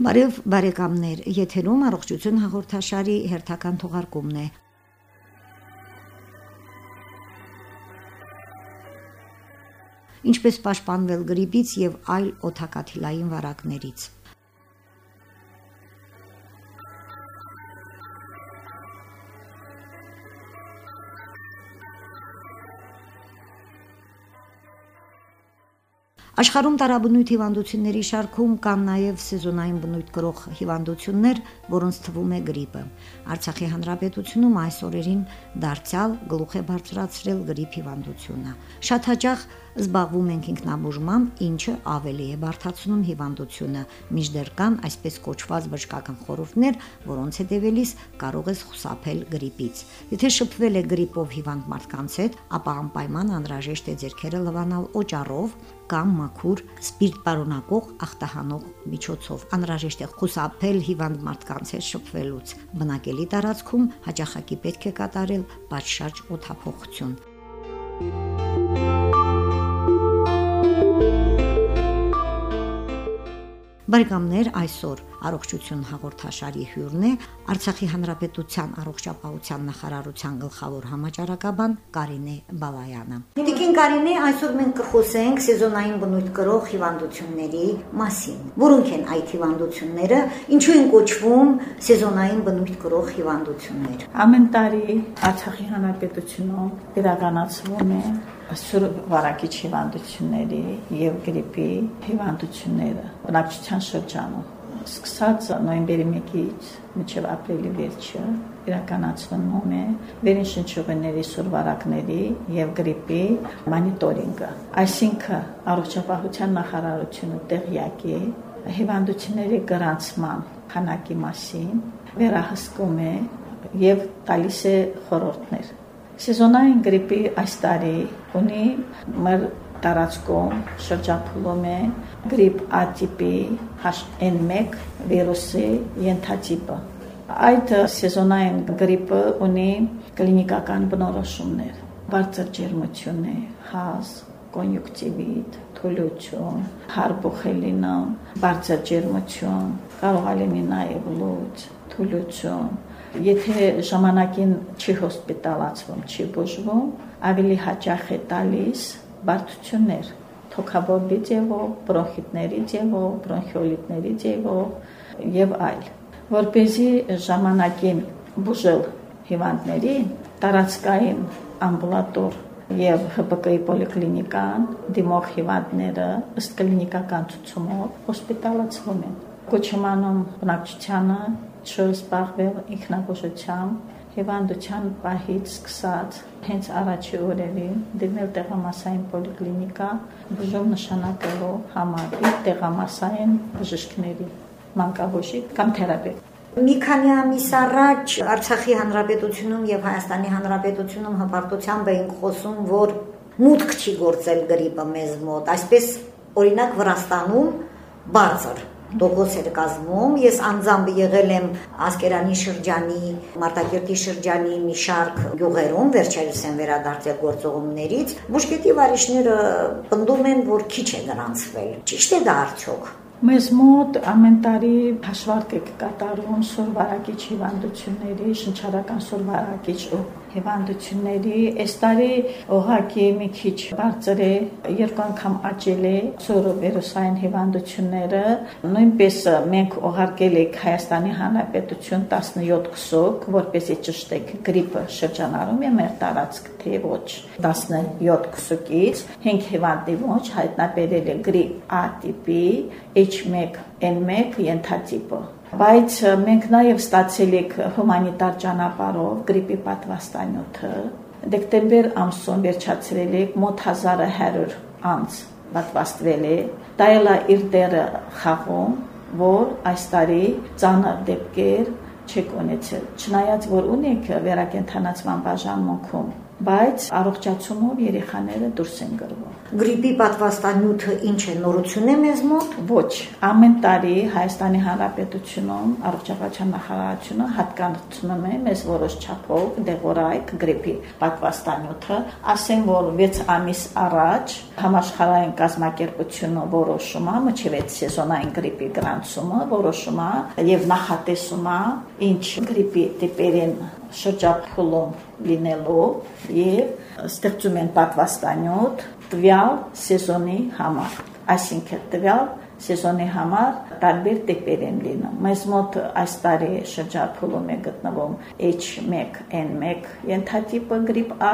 Բարև բարեկամներ, եթերում առողջություն հաղորդաշարի հերթական թողարկումն է։ Ինչպես պաշտպանվել գրիպից եւ այլ օթակաթիլային վարակներից։ Աշխարհում տարաբնույթ հիվանդությունների շարքում կան նաև սեզոնային բնույթ կրող հիվանդություններ, որոնց թվում է գրիպը։ Արցախի հանրապետությունում այս օրերին դարձյալ գլուխ է բարձրացրել գրիպ հիվանդությունը։ Շատ հաճախ զբաղվում ենք ինքնաբուժմամբ, ինչը ավելի է բարթացնում հիվանդությունը։ Միջդեռ կան այսպես կոչված բժշկական խորհուրդներ, որոնց հետևելիս կարող ես խուսափել գրիպից։ Եթե շփվել է գրիպով հիվանդ մարդկանց հետ, ապա անպայման անհրաժեշտ է ձեռքերը լվանալ օճառով կամ մաքուր սպիրտ պարունակող ախտահանող միջոցով։ Անհրաժեշտ է խուսափել հիվանդ մարդկանց հետ շփվելուց։ Բնակելի տարածքում հաճախակի պետք է կատարել պատշաճ օթափողություն։ Բարեկամներ, այսօր առողջություն հաղորդաշարի հյուրն է Արցախի հանրապետության առողջապահության նախարարության գլխավոր համաճարակաբան Կարինե Բալայանը։ Տիկին Կարինե, այսօր մենք կխոսենք սեզոնային բնույթ կրող հիվանդությունների մասին։ Որոնք են այդ հիվանդությունները, ինչու են կոչվում սեզոնային բնույթ կրող հիվանդություններ։ Ամեն տարի Արցախի հանրապետությունում իրականացվում է սուր վարակիչ հիվանդությունների եւ գրիպի հիվանդությունները բնակչության շրջանում սկսած նոյեմբերի 1-ից մինչև ապրիլի վերջը իրականացվում է վերին շնչուղիների սուրվարակների եւ գրիպի մոնիտորինգը այսինքն առողջապահության նախարարությունը տեղյակ է հիվանդությունների գրանցման քանակի մասին վերահսկում է եւ տալիս է խորհուրդներ Սեզոնային գրիպի այս տարի ունի մեր տարածքում շրջափուլում է գրիպ A տիպի H1N1 վիրուսի ենթատիպը։ Այդ սեզոնային գրիպը ունի կլինիկական բնորոշումներ։ Բարձր ջերմություն է, հազ, կոնյունկտիվիտ, թուլություն, հարբուխելինը, բարձր ջերմություն, կարող է լինի նաև լուծ, թուլություն, Եթե ժամանակին չի հոսպիտալացվում, չի բուժվում, ավելի հաճախ է տալիս բարդություններ, թոքաբորբի ձևով, բրոնխիտների ձևով, բրոնխիոլիտների ձևով եւ այլ։ Որպեսզի ժամանակին բուժել հիվանդներին, տարածքային ամբուլատոր եւ ՀԲԿ-ի պոլիկլինիկան դիմող հիվանդները ըստ կլինիկական ցուցումով հոսպիտալացվում են։ Կոչմանում բնակչությանը չզբաղվել ինքնաբուժությամբ հիվանդության պահից սկսած հենց առաջի օրերին դիմել տեղամասային պոլիկլինիկա բուժում նշանակելու համար իր տեղամասային բժիշկների մանկաբույժի կամ թերապևտ Մի քանի ամիս առաջ Արցախի հանրապետությունում եւ Հայաստանի հանրապետությունում հպարտությամբ էին խոսում, որ մուտք չի գործել գրիպը մեզ մոտ։ Այսպես օրինակ Վրաստանում բարձր տոկոս էր կազմում։ Ես անձամբ եղել եմ Ասկերանի շրջանի, Մարտակերտի շրջանի մի շարք գյուղերում, վերջերս են վերադարձել գործողումներից։ Բուժկետի վարիշները պնդում են, որ քիչ է գրանցվել։ Ճիշտ է դա արդյոք։ Մեզ մոտ ամեն տարի հաշվարկ է կատարում սորվարակիչ հիվանդությունների, շնչառական սորվարակիչ հիվանդությունների։ Այս տարի օղակի մի քիչ բարձր է, երկու անգամ աճել է սորովիրուսային հիվանդությունները։ Նույնպես մենք օղարկել ենք Հայաստանի Հանրապետություն 17 քսոկ, որպեսի ճշտեք գրիպը շրջանառում է մեր տարածք, թե ոչ 17 քսոկից 5 հիվանդի ոչ հայտնաբերել է գրիպ A տիպի H1N1 ենթատիպը բայց մենք նաև ստացել ենք հումանիտար ճանապարհով գրիպի պատվաստանյութը դեկտեմբեր ամսում վերջացրել ենք մոտ 1100 անց պատվաստվել է դա էլա իր դերը խաղում որ այս տարի ցանր դեպքեր չեք ունեցել չնայած որ ունեք վերակենդանացման բաժանմունքում բայց առողջացումով երեխաները դուրս են գրվում։ Գրիպի պատվաստանյութը ինչ է նորություն է մեզ մոտ։ Ոչ, ամեն տարի Հայաստանի Հանրապետությունում առողջապահական նախարարությունը հատկանում է մեզ որոշ չափով դեղորայք գրիպի պատվաստանյութը, ասեն որ 6 ամիս առաջ համաշխարհային կազմակերպությունը որոշում է մինչև սեզոնային գրիպի գրանցումը որոշում է եւ նախատեսում է ինչ գրիպի տիպերին շրջափուլում լինելու եւ ստեղծում են պատվաստանյութ տվյալ սեզոնի համար այսինքն տվյալ սեզոնի համար տարբեր տիպեր են լինում։ Մեզ մոտ այս տարի շրջափուլում է գտնվում H1N1 ենթատիպը գրիպ A,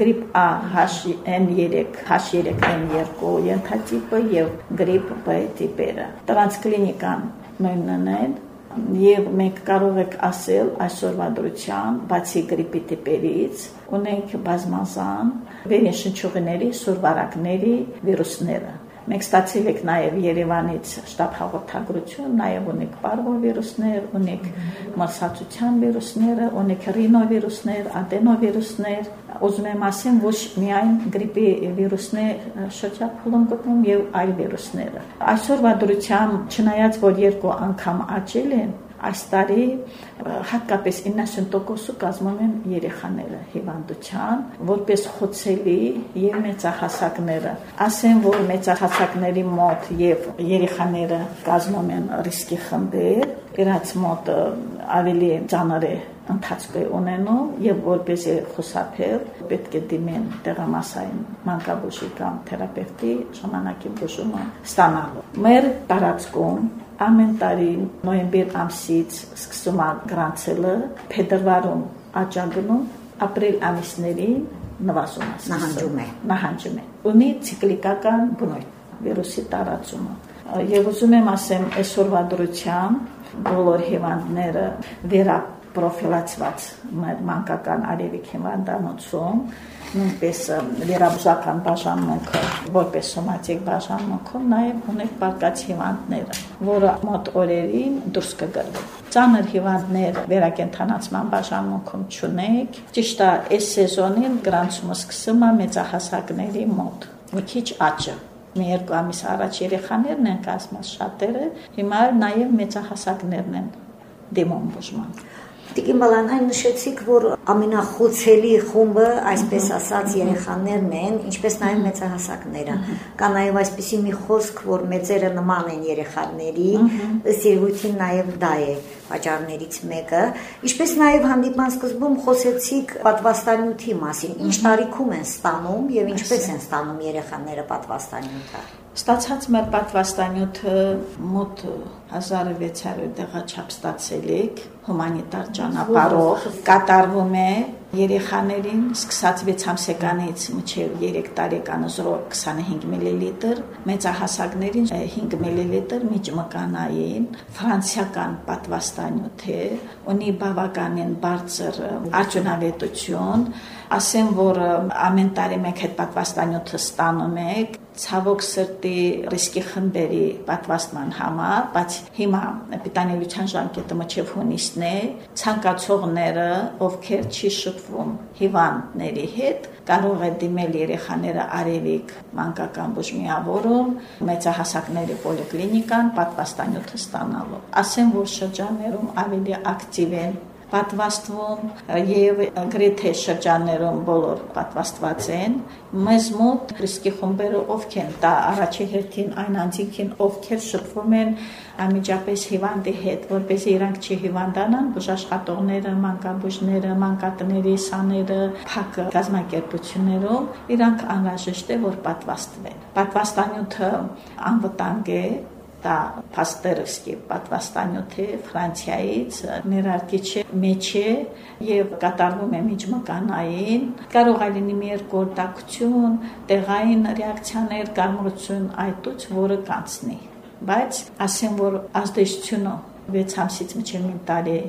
գրիպ A H3, H3N2 ենթատիպը եւ գրիպ B տիպերը։ Տրանսկլինիկան նույնն է, Եվ մենք կարող ենք ասել այսօրվա դրության, բացի գրիպի տիպերից, ունենք բազմազան վերնշնչուղիների, սուրբարակների վիրուսները։ Մենք ստացել ենք նաև Երևանից շտաբ հաղորդագրություն, նաև ունենք պարվովիրուսներ, ունենք մարսացության վիրուսները, ունենք ռինովիրուսներ, ադենովիրուսներ, ուզում եմ ասեմ, ոչ միայն գրիպի վիրուսներ շրջափուլում գտնվում եւ այլ վիրուսները։ Այսօրվա դրությամբ չնայած որ երկու անգամ աճել են, այս տարի հատկապես 90%-ը կազմում են երեխաները հիվանդության, որպես խոցելի եւ մեծահասակները։ Ասեն, որ մեծահասակների մոտ եւ երեխաները կազմում են ռիսկի խմբեր, իրաց մոտ ավելի ծանր է ընթացք է ունենում եւ որպեսի խուսափել պետք է դիմեն տեղամասային մանկաբուժի կամ թերապևտի ժամանակի բուժումը ստանալու։ Մեր տարածքում ամեն տարի նոյեմբեր ամսից սկսում է գրանցելը, փետրվարում աճագնում, ապրիլ ամիսներին նվազում է, նահանջում է։ Նահանջում է։ Ունի ցիկլիկական բնույթ վիրուսի տարածումը։ Եվ ուզում եմ ասեմ, այսօրվա դրությամբ բոլոր հիվանդները վերա պրոֆիլացված մանկական արևիկ հիվանդանոցում նույնպես վերաբուժական բաժանմունքը որպես սոմատիկ բաժանմունքում նաև ունենք բարգած հիվանդները, որը մոտ օրերին դուրս կգրվի։ Ծանր հիվանդներ վերակենդանացման բաժանմունքում չունենք։ Ճիշտ է, այս սեզոնին գրանցումը սկսում է մեծահասակների մոտ։ Մի քիչ աճը մի երկու ամիս առաջ երեխաներն են կազմած շատերը, հիմա նաև մեծահասակներն են դիմում բուժման։ Տիկին Բալանային նշեցիք, որ ամենախոցելի խումբը, այսպես ասած, երեխաներն են, ինչպես նաև մեծահասակները։ Կա նաև այսպիսի մի խոսք, որ մեծերը նման են երեխաների, ըստ երևույթին նաև դա է պատճառներից մեկը։ Ինչպես նաև հանդիպման սկզբում խոսեցիք պատվաստանյութի մասին, ինչ տարիքում են ստանում եւ ինչպես են ստանում երեխաները պատվաստանյութը։ Ստացած մեր պատվաստանյութը մոտ 1600 տեղաչափ ստացել եք հումանիտար ճանապարհով կատարվում է երեխաներին սկսած 6 ամսեկանից մինչև 3 տարեկանը 0.25 մլ, մեծահասակներին 5 մլ միջմկանային ֆրանսիական պատվաստանյութ է, ունի բավականին բարձր արդյունավետություն, ասեմ, որ ամեն տարի մենք այդ պատվաստանյութը ստանում ենք ցավոք սրտի ռիսկի խմբերի պատվաստման համար, բայց հիմա պիտանելիության ժամկետը մինչև հունիսն է, ցանկացողները, ովքեր չի շփվում հիվանդների հետ, կարող է դիմել երեխաները Արևիկ մանկական բուժմիավորում, մեծահասակների պոլիկլինիկան պատվաստանյութը ստանալու։ Ասեմ, որ շրջաններում ավելի ակտիվ են պատվաստվում եւ գրեթե շրջաններում բոլոր պատվաստված են մեզ մոտ ռիսկի խմբերը ովքեր են դա առաջի հերթին այն անձինքին ովքեր շփվում են անմիջապես հիվանդի հետ որպեսզի իրանք չհիվանդանան բուժաշխատողները մանկաբույժները մանկատների սաները փակ գազམ་ակերպություններում իրանք անհրաժեշտ է որ պատվաստվեն պատվաստանյութը անվտանգ է դա Փաստերսկի պատվաստանյութ է Ֆրանսիայից ներարկիչ մեջ է եւ կատարվում է միջմկանային կարող է լինի մի երկրորդակություն տեղային ռեակցիաներ կարմրություն այդուց որը կանցնի բայց ասեմ որ ազդեցությունը 6 ամսից մինչև մի տարի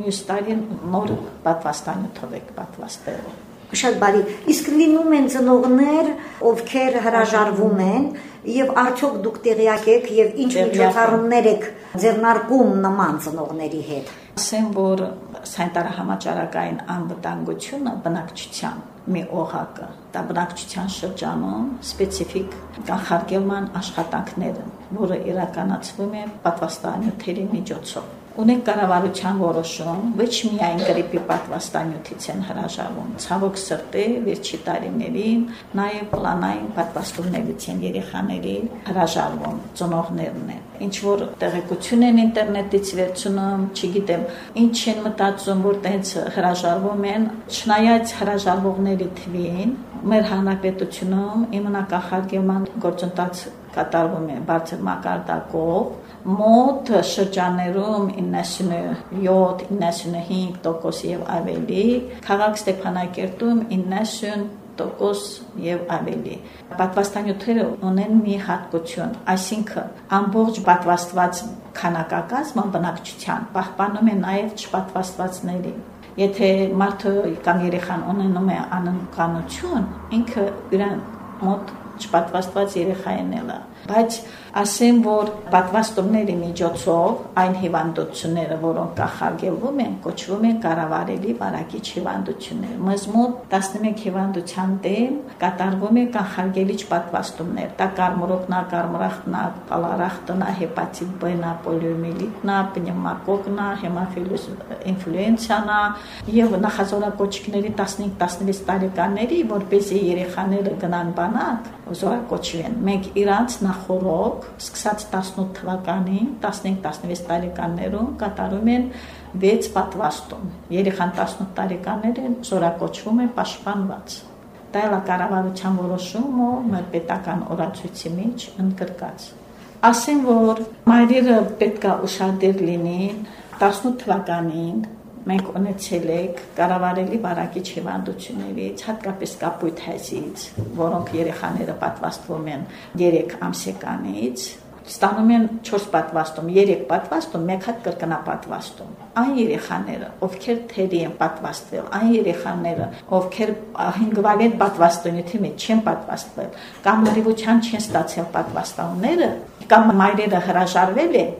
մյուս տարին նոր պատվաստանյութով եք պատվաստել շատ բարի։ Իսկ լինում են ծնողներ, ովքեր հրաժարվում են, եւ արդյոք դուք տեղյակ եք եւ ինչ միջոցառումներ եք ձեռնարկում նման ծնողների հետ։ Ասեմ, որ սանտարահամաճարակային անվտանգությունը բնակչության մի օղակը, դա բնակչության շրջանում սպეციფიկ կանխարգելման աշխատանքները, որը իրականացվում է պատվաստանյութերի միջոցով ունեն կառավարության որոշում, ոչ միայն գրիպի պատվաստանյութից են հրաժարվում։ Ցավոք սրտի վերջի տարիներին նաև պլանային պատվաստումներից են երեխաների հրաժարվում ծնողներն են։ Ինչ որ տեղեկություն են ինտերնետից վերցնում, չգիտեմ, ինչ են մտածում, որ տենց հրաժարվում են, չնայած հրաժարվողների թվին, մեր հանրապետությունում իմունակախարգելման գործընթաց կատարվում է բարձր մակարդակով մոտ շրջաներում 97-95% եւ ավելի, քաղաք Ստեփանակերտում 90 տոկոս եւ ավելի։ Պատվաստանյութերը ունեն մի հատկություն, այսինքն ամբողջ պատվաստված քանակակազմը բնակչության պահպանում է նաեւ չպատվաստվածների։ Եթե մարդը կամ երեխան ունենում է անընկանություն, ինքը իրան մոտ չպատվաստված երեխա է նելը բայց ասեմ, որ պատվաստումների միջոցով այն հիվանդությունները, որոնք կախարգելվում են, կոչվում են կառավարելի վարակիչ հիվանդություններ։ Մեզ մոտ 11 հիվանդության դեմ կատարվում է կանխարգելիչ պատվաստումներ։ Դա կարմրոկնա, կարմրախտնա, պալարախտնա, հեպատիտ B-նա, պոլիոմիելիտնա, պնևմակոկնա, հեմոֆիլուս ինֆլուենցիանա եւ նախազորակոչիկների 15-16 տարեկանների, որպեսզի երեխաները գնան բանակ, զորակոչվեն։ Մենք իրանց նախորոք, սկսած 18 թվականին, 15-16 տարեկաններում կատարում են 6 պատվաստում։ Երեխան 18 տարեկաններ են զորակոչվում են պաշտպանված։ Դա է կառավարության որոշումը մեր պետական օրացույցի մեջ ընդգրկած։ Ասեմ, որ մայրերը պետքա ուշադիր լինին 18 թվականին մենք ունեցել ենք կառավարելի բարակիչ հիվանդություններից, հատկապես կապույտ հայզից, որոնք երեխաները պատվաստվում են 3 ամսեկանից, ստանում են 4 պատվաստում, 3 պատվաստում, 1 հատ կրկնապատվաստում։ Այն երեխաները, ովքեր թերի են պատվաստվել, այն երեխաները, ովքեր հինգվալենտ պատվաստունյութի մեջ չեն պատվաստվել, կամ լրիվության չեն ստացել պատվաստանները, կամ մայրերը հրաժարվել են,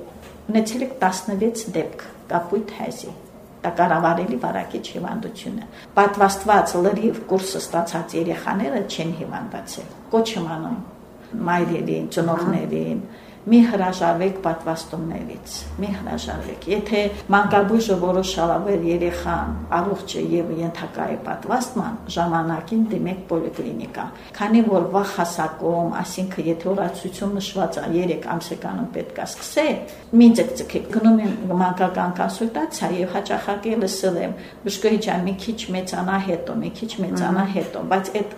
ունեցել եք 16 դեպք կապույտ հայզի դա կառավարելի վարակիչ հիվանդություն է։ Պատվաստված լրիվ կուրսը ստացած երեխաները չեն հիվանդացել։ Կոչ անում մայրերին, ծնողներին, մի հրաժարվեք պատվաստումներից, մի հրաժարվեք։ Եթե մանկաբույժը որոշալավեր երեխան առողջ է եւ ենթակա է պատվաստման, ժամանակին դիմեք պոլիկլինիկա։ Քանի որ վաղ հասակում, այսինքն եթե օրացույցում նշված է 3 ամսեկանում պետք է սկսել, մի ցկցկեք գնում եմ մանկական կոնսուլտացիա եւ հաճախակի լսել եմ բժշկուհի ջան մի քիչ մեծանա հետո, մի քիչ մեծանա հետո, բայց այդ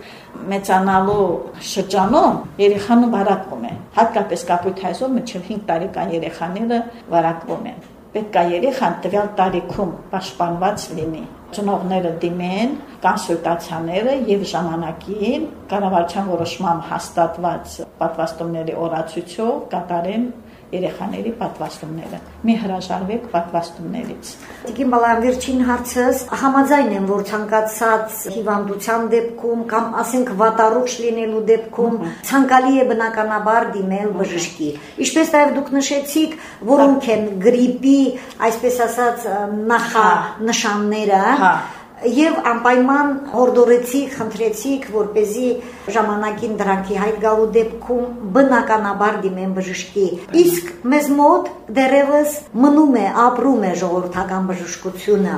մեծանալու շրջանում երեխան վարակվում է։ Հատկապես կապույտ հայսով մինչև 5 տարեկան երեխաները վարակվում են։ Պետք է երեխան տվյալ տարիքում պաշտպանված լինի ծնողները դիմեն կոնսուլտացիաները եւ ժամանակին կառավարության որոշմամբ հաստատված պատվաստումների օրացույցով կատարեն երեխաների պատվաստումները։ Մի հրաժարվեք պատվաստումներից։ Տիկին Բալան, վերջին հարցս համաձայն եմ, որ ցանկացած հիվանդության դեպքում կամ ասենք վատառուչ լինելու դեպքում ցանկալի է բնականաբար դիմել բժշկի։ Ինչպես նաև դուք նշեցիք, որոնք են գրիպի, այսպես ասած, նախա նշանները, հա եւ անպայման հորդորեցի, խնդրեցիք, որ เป զի ժամանակին դրանքի հայտ գալու դեպքում բնականաբար դիմեն բժշկի։ Իսկ մեզ մոտ դերևս մնում է, ապրում է ժողովրդական բժշկությունը։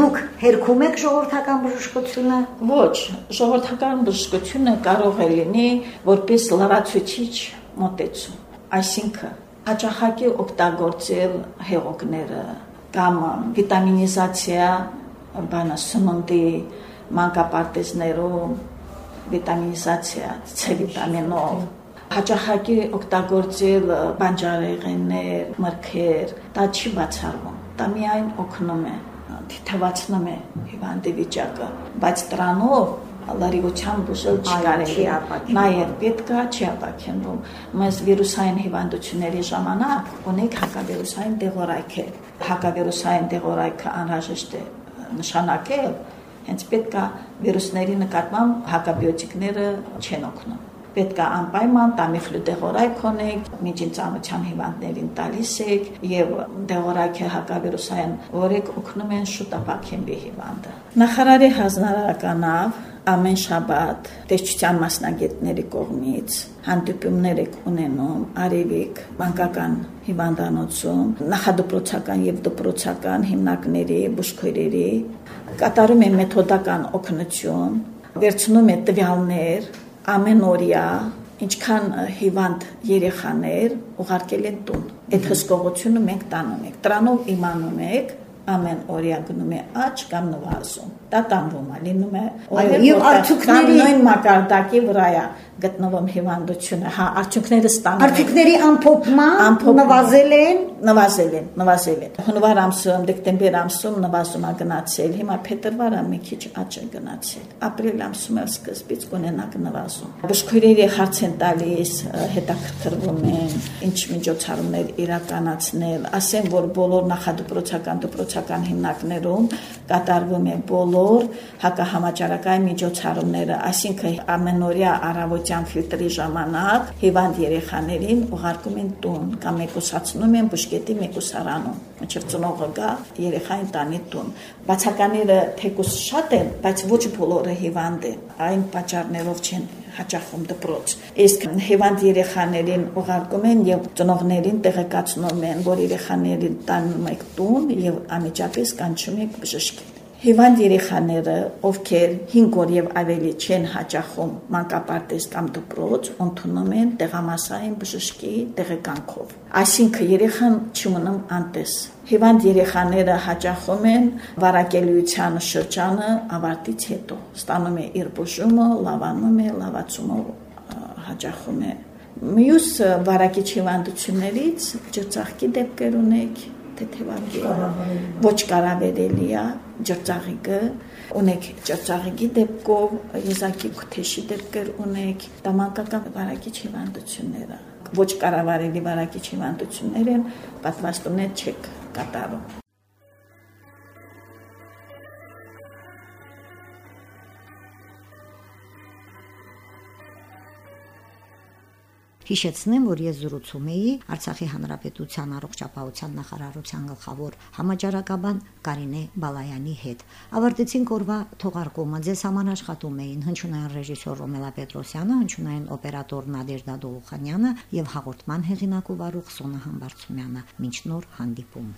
Դուք հերքում եք ժողովրդական բժշկությունը։ Ոչ, ժողովրդական բժշկությունը կարող է լինի որպես լրացուցիչ մոտեցում։ Այսինքն հաճախակի օգտագործել հեղուկները կամ վիտամինիզացիա բանը սննդի մանկապարտեզներում վիտամինիզացիա C վիտամինով հաճախակի օգտագործել բանջարեղեններ, մրգեր, դա չի բացառվում։ Դա միայն օգնում է, թիթվացնում է հիվանդի վիճակը, բայց դրանով լարիվության բուժել չկարելի է։ Նաև պետքա չի ապակենվում։ Մենք վիրուսային հիվանդությունների ժամանակ ունենք հակավիրուսային դեղորայք։ Հակավիրուսային դեղորայքը անհրաժեշտ է նշանակել Հենց պետք է վիրուսների նկատմամբ հակաբիոտիկները չեն օգնում պետք է անպայման Tamiflu դեղորայք ունեք, միջինծանության հիվանդներին տալիս եք եւ դեղորայքը հակավիրուսային որեք օգնում են շուտ ապակենբի հիվանդը։ Նախարարի հանրարականավ ամեն շաբաթ տեսչության մասնագետների կողմից հանդիպումներ եք ունենում արևիկ բանկական հիվանդանոցում նախադպրոցական եւ դպրոցական հիմնակների բուժքույրերի կատարում է մեթոդական օգնություն վերցնում է տվյալներ ամենօրյա ինչքան հիվանդ երեխաներ ուղարկել են տուն։ Այդ հսկողությունը մենք տանում ենք։ Դրանով իմանում եք ամեն օրյա գնում է աճ կամ նվազում։ Դա տանվում է, լինում է եւ արդյունքների նույն մակարդակի վրա է գտնվում հիվանդությունը, հա, արդյունքները ստանում Արդյունքների ամփոփման նվազել են, նվազել են, նվազել են։ Հունվար ամսում, դեկտեմբեր ամսում նվազում է գնացել, հիմա փետրվարը մի քիչ աճ է գնացել։ Ապրիլ ամսում էլ սկզբից կունենակ նվազում։ Բժշկուհիների հարց են տալիս, հետաքրքրվում են, ինչ միջոցառումներ իրականացնել, ասեն, որ բոլոր նախադպրոցական դպրոցական հիմնարկներում կատարվում է բոլոր հակահամաճարակային միջոցառումները, այսինքն ամենօրյա առավոտ ջան ֆիլտրի ժամանակ հիվանդ երեխաներին ուղարկում են տուն կամ մեկուսացնում են բուժկետի մեկուսարանում մինչև ծնողը գա երեխային տանի տուն բացակաները թեկուս շատ են բայց ոչ բոլորը հիվանդ են այն պատճառներով չեն հաճախում դպրոց իսկ հիվանդ երեխաներին ուղարկում են եւ ծնողներին տեղեկացնում են որ երեխաներին տանում եք տուն եւ անմիջապես կանչում եք բժշկի Հիվանդ երեխաները, ովքեր 5 օր եւ ավելի չեն հաճախում մանկապարտեզ կամ դպրոց, ընդունում են տեղամասային բժշկի տեղեկանքով։ Այսինքն երեխան չմնում անտես։ Հիվանդ երեխաները հաճախում են վարակելիության շրջանը ավարտից հետո։ Ստանում է իր բուժումը, լավանում է, լավացումը հաճախում է։ Մյուս վարակիչ հիվանդություններից ջրծաղկի դեպքեր ունեք, թեթևակի ոչ կարավերելի է ջրծաղիկը ունեք ջրծաղիկի դեպքով եզակի քթեշի դեպքեր ունեք դա մանկական վարակիչ հիվանդությունները ոչ կարավարելի վարակիչ հիվանդություններ են պատվաստումներ չեք կատարում Հիշեցնեմ, որ ես զրուցում էի Արցախի Հանրապետության առողջապահության նախարարության գլխավոր համաճարակաբան Կարինե Բալայանի հետ։ Ավարտեցին կորվա թողարկումը։ Ձեզ համար աշխատում էին հնչյունային ռեժիսոր Ռոմելա Պետրոսյանը, հնչյունային օպերատոր Նադեժդա Դոլուխանյանը եւ հաղորդման հեղինակ ու վարող Սոնա Համբարձումյանը։ Մինչ նոր հանդիպում։